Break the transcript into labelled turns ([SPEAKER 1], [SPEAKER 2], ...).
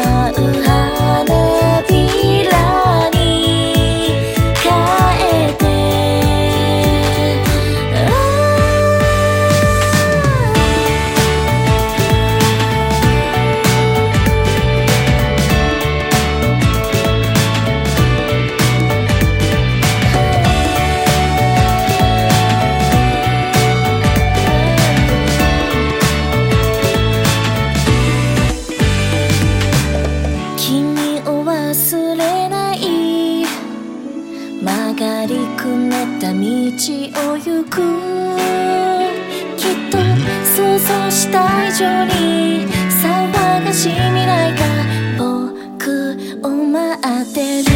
[SPEAKER 1] 歌うった道を行く。きっと想像した以上に騒がしい未来が僕を待ってる。